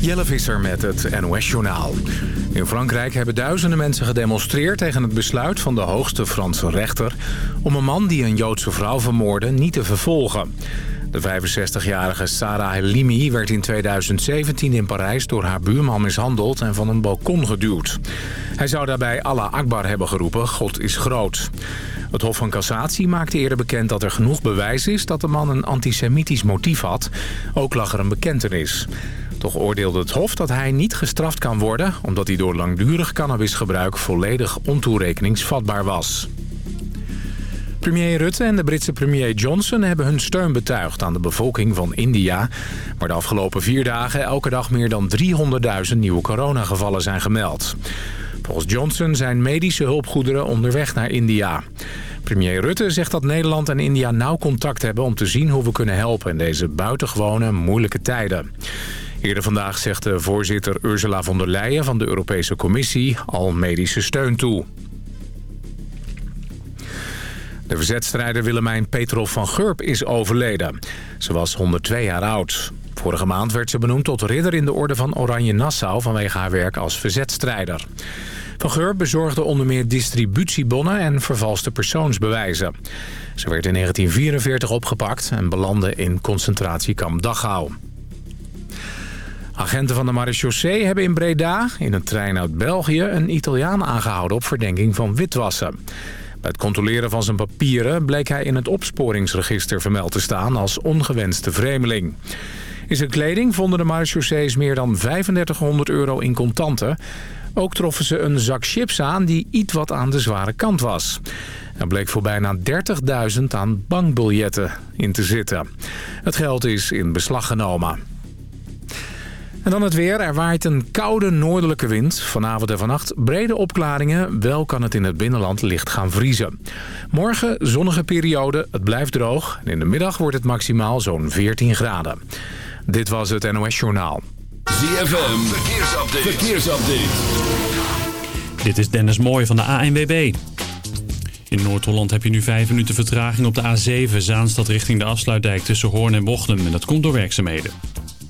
Jelle Visser met het NOS-journaal. In Frankrijk hebben duizenden mensen gedemonstreerd tegen het besluit van de hoogste Franse rechter... om een man die een Joodse vrouw vermoordde niet te vervolgen. De 65-jarige Sarah Halimi werd in 2017 in Parijs door haar buurman mishandeld en van een balkon geduwd. Hij zou daarbij Allah Akbar hebben geroepen, God is groot. Het Hof van Cassatie maakte eerder bekend dat er genoeg bewijs is dat de man een antisemitisch motief had. Ook lag er een bekentenis. Toch oordeelde het Hof dat hij niet gestraft kan worden... omdat hij door langdurig cannabisgebruik volledig ontoerekeningsvatbaar was. Premier Rutte en de Britse premier Johnson hebben hun steun betuigd aan de bevolking van India... waar de afgelopen vier dagen elke dag meer dan 300.000 nieuwe coronagevallen zijn gemeld. Volgens Johnson zijn medische hulpgoederen onderweg naar India. Premier Rutte zegt dat Nederland en India nauw contact hebben om te zien hoe we kunnen helpen in deze buitengewone moeilijke tijden. Eerder vandaag zegt de voorzitter Ursula von der Leyen van de Europese Commissie al medische steun toe. De verzetstrijder Willemijn Petrov van Gurp is overleden. Ze was 102 jaar oud. Vorige maand werd ze benoemd tot ridder in de orde van Oranje Nassau... vanwege haar werk als verzetstrijder. Van Gurp bezorgde onder meer distributiebonnen en vervalste persoonsbewijzen. Ze werd in 1944 opgepakt en belandde in concentratiekamp Dachau. Agenten van de marechaussee hebben in Breda, in een trein uit België... een Italiaan aangehouden op verdenking van witwassen. Bij het controleren van zijn papieren bleek hij in het opsporingsregister vermeld te staan als ongewenste vreemdeling. In zijn kleding vonden de marechaussees meer dan 3500 euro in contanten. Ook troffen ze een zak chips aan die iets wat aan de zware kant was. Er bleek voor bijna 30.000 aan bankbiljetten in te zitten. Het geld is in beslag genomen. En dan het weer. Er waait een koude noordelijke wind. Vanavond en vannacht brede opklaringen. Wel kan het in het binnenland licht gaan vriezen. Morgen zonnige periode. Het blijft droog. En in de middag wordt het maximaal zo'n 14 graden. Dit was het NOS Journaal. ZFM. Verkeersupdate. Verkeersupdate. Dit is Dennis Mooij van de ANWB. In Noord-Holland heb je nu 5 minuten vertraging op de A7 Zaanstad richting de afsluitdijk tussen Hoorn en Bochum. En dat komt door werkzaamheden.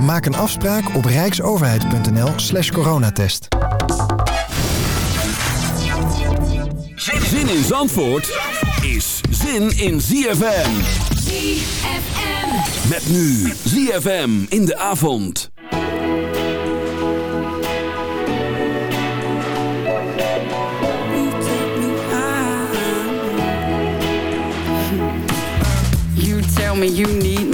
Maak een afspraak op rijksoverheid.nl slash coronatest. Zin in Zandvoort is zin in ZFM. ZFM. Met nu ZFM in de avond. You tell me you need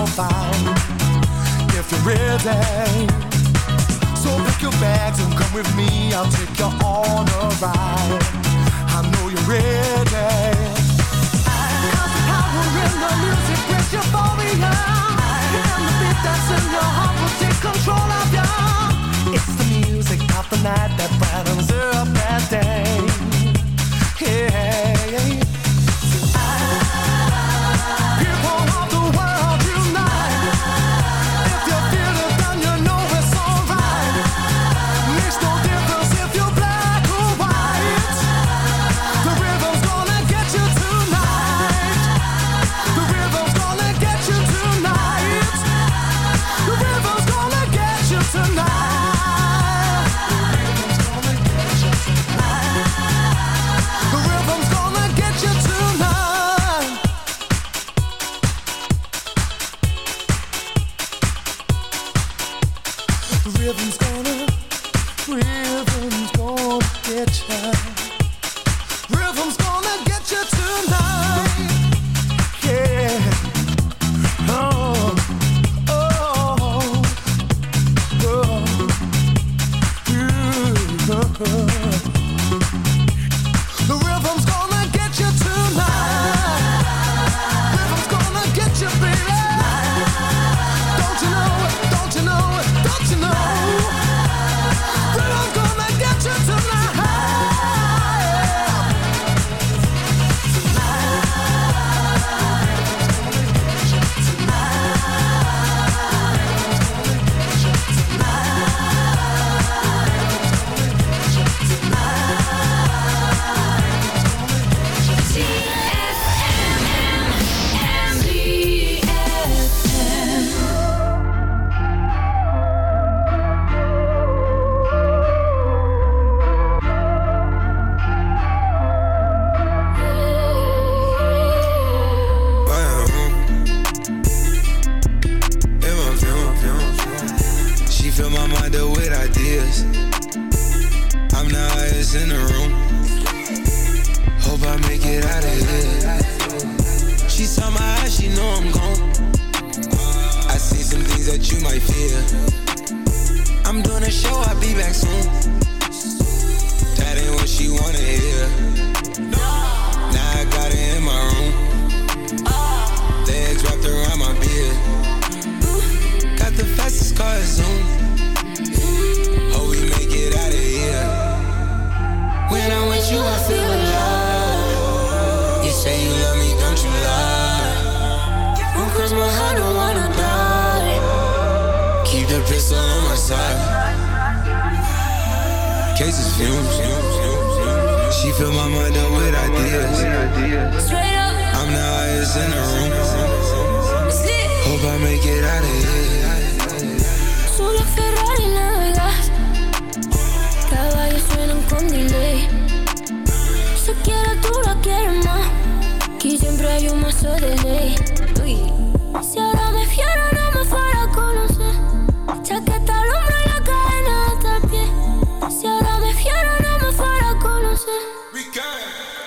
or found if you're ready. So pick your bags and come with me. I'll take you on a ride. I know you're ready. I Cause the power in the music brings euphoria. And the beat that's in your heart will take control of you. It's the music of the night that brightens up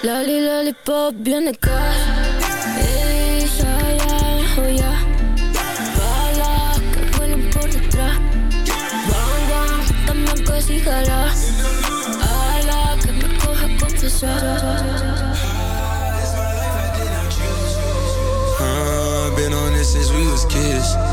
Lolly, lollipop, bien de Ey, ya, ya, oh ya Bala, que vuelen por detrás Bang, bang, dame cosa y jala Ala, I me choose. confesar I've been on this since we was kids.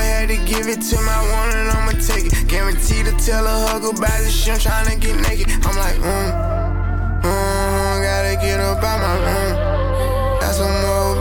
had to give it to my one and I'ma take it. Guaranteed to tell a hug about this shit, I'm tryna get naked. I'm like, mm, mm, gotta get up out my room. Got some more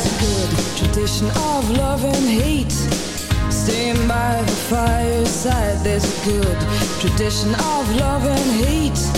A good tradition of love and hate. Staying by the fireside. There's a good tradition of love and hate.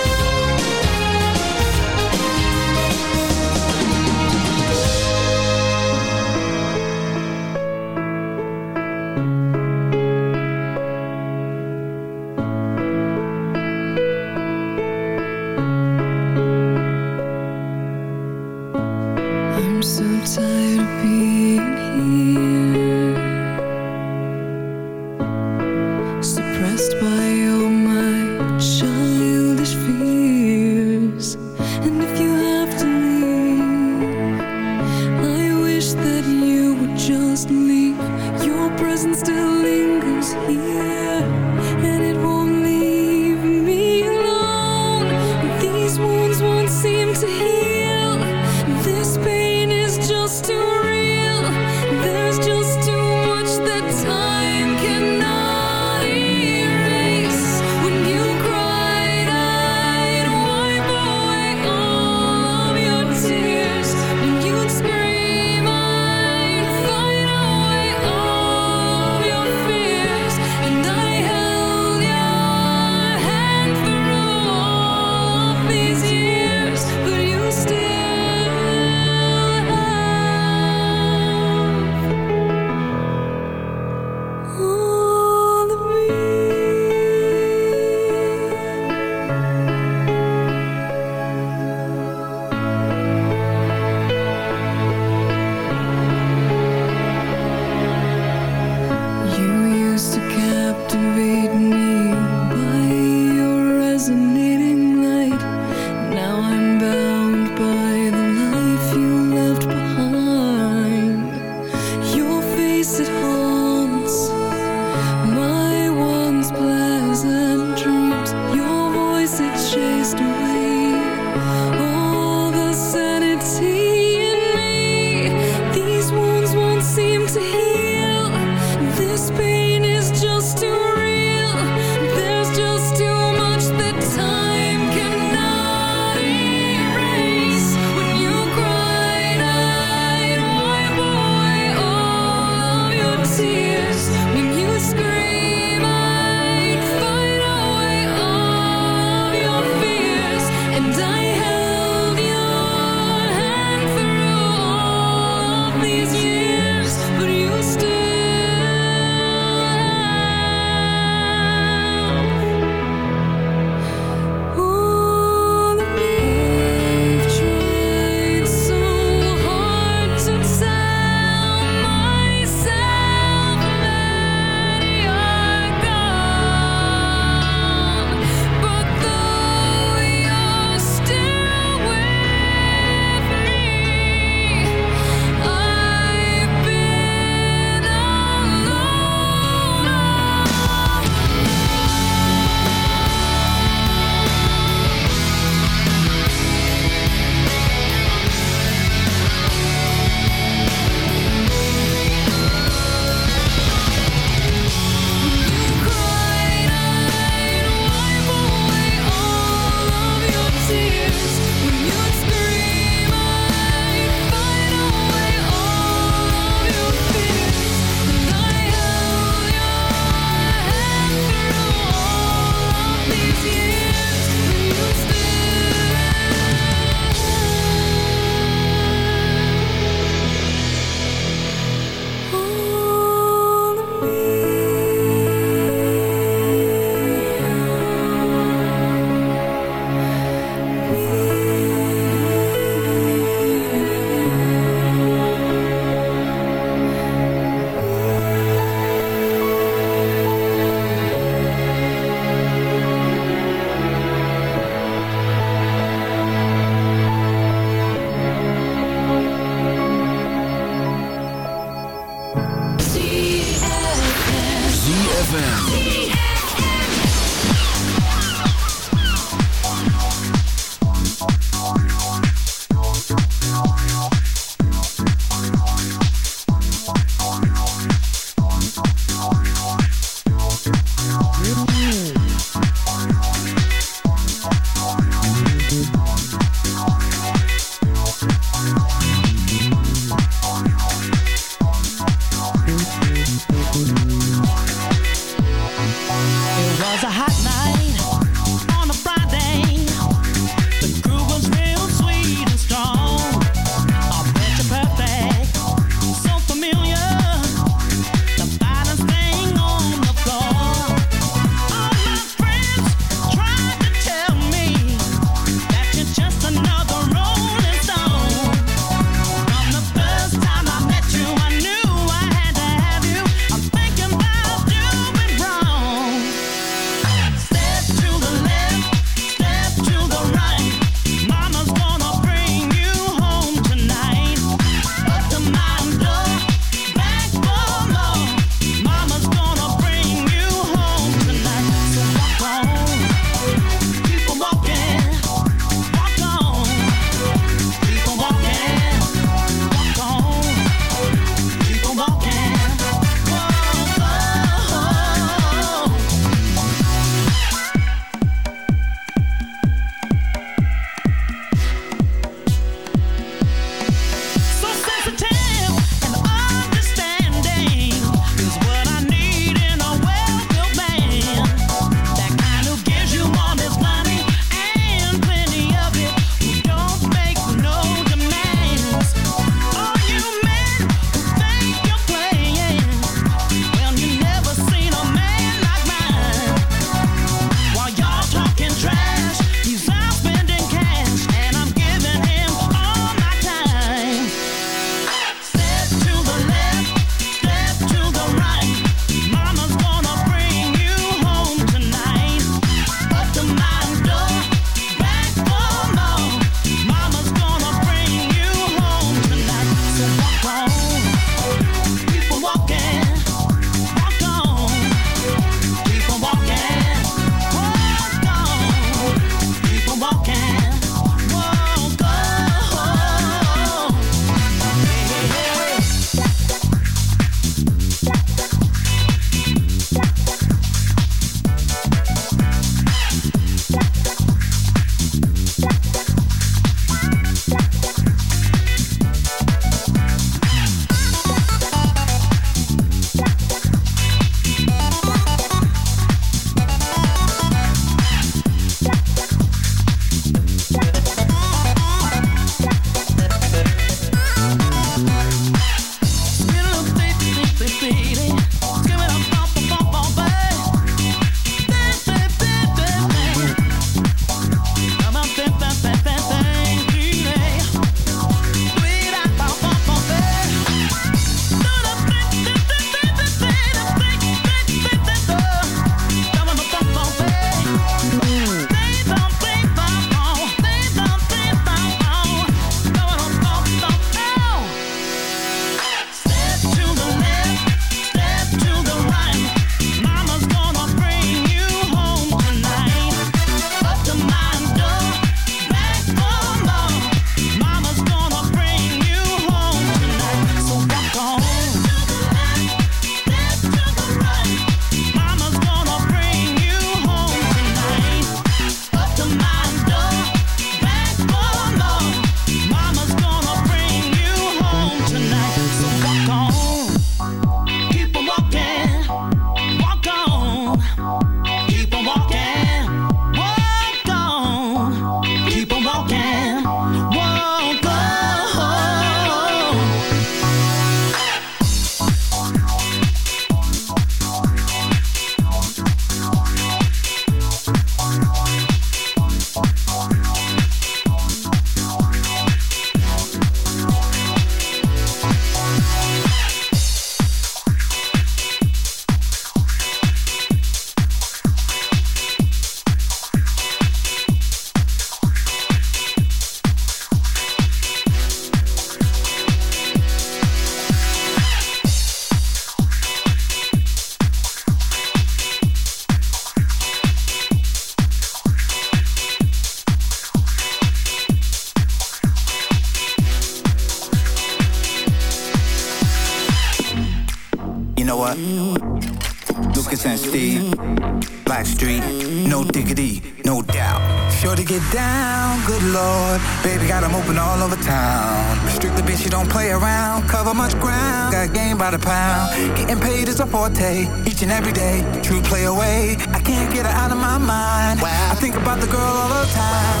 each and every day. True play away, I can't get her out of my mind. I think about the girl all the time.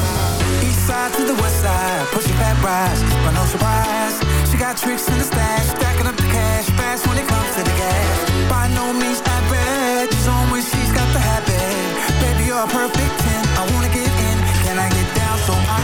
East side to the west side, pushing back rise, but no surprise. She got tricks in the stash, stacking up the cash, fast when it comes to the gas. By no means average, she's on when she's got the habit. Baby, you're a perfect 10, I wanna get in. Can I get down so? I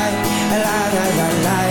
la la la la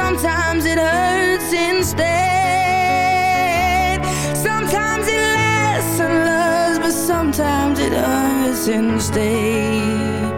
Sometimes it hurts instead. Sometimes it lasts and loves But sometimes it hurts instead.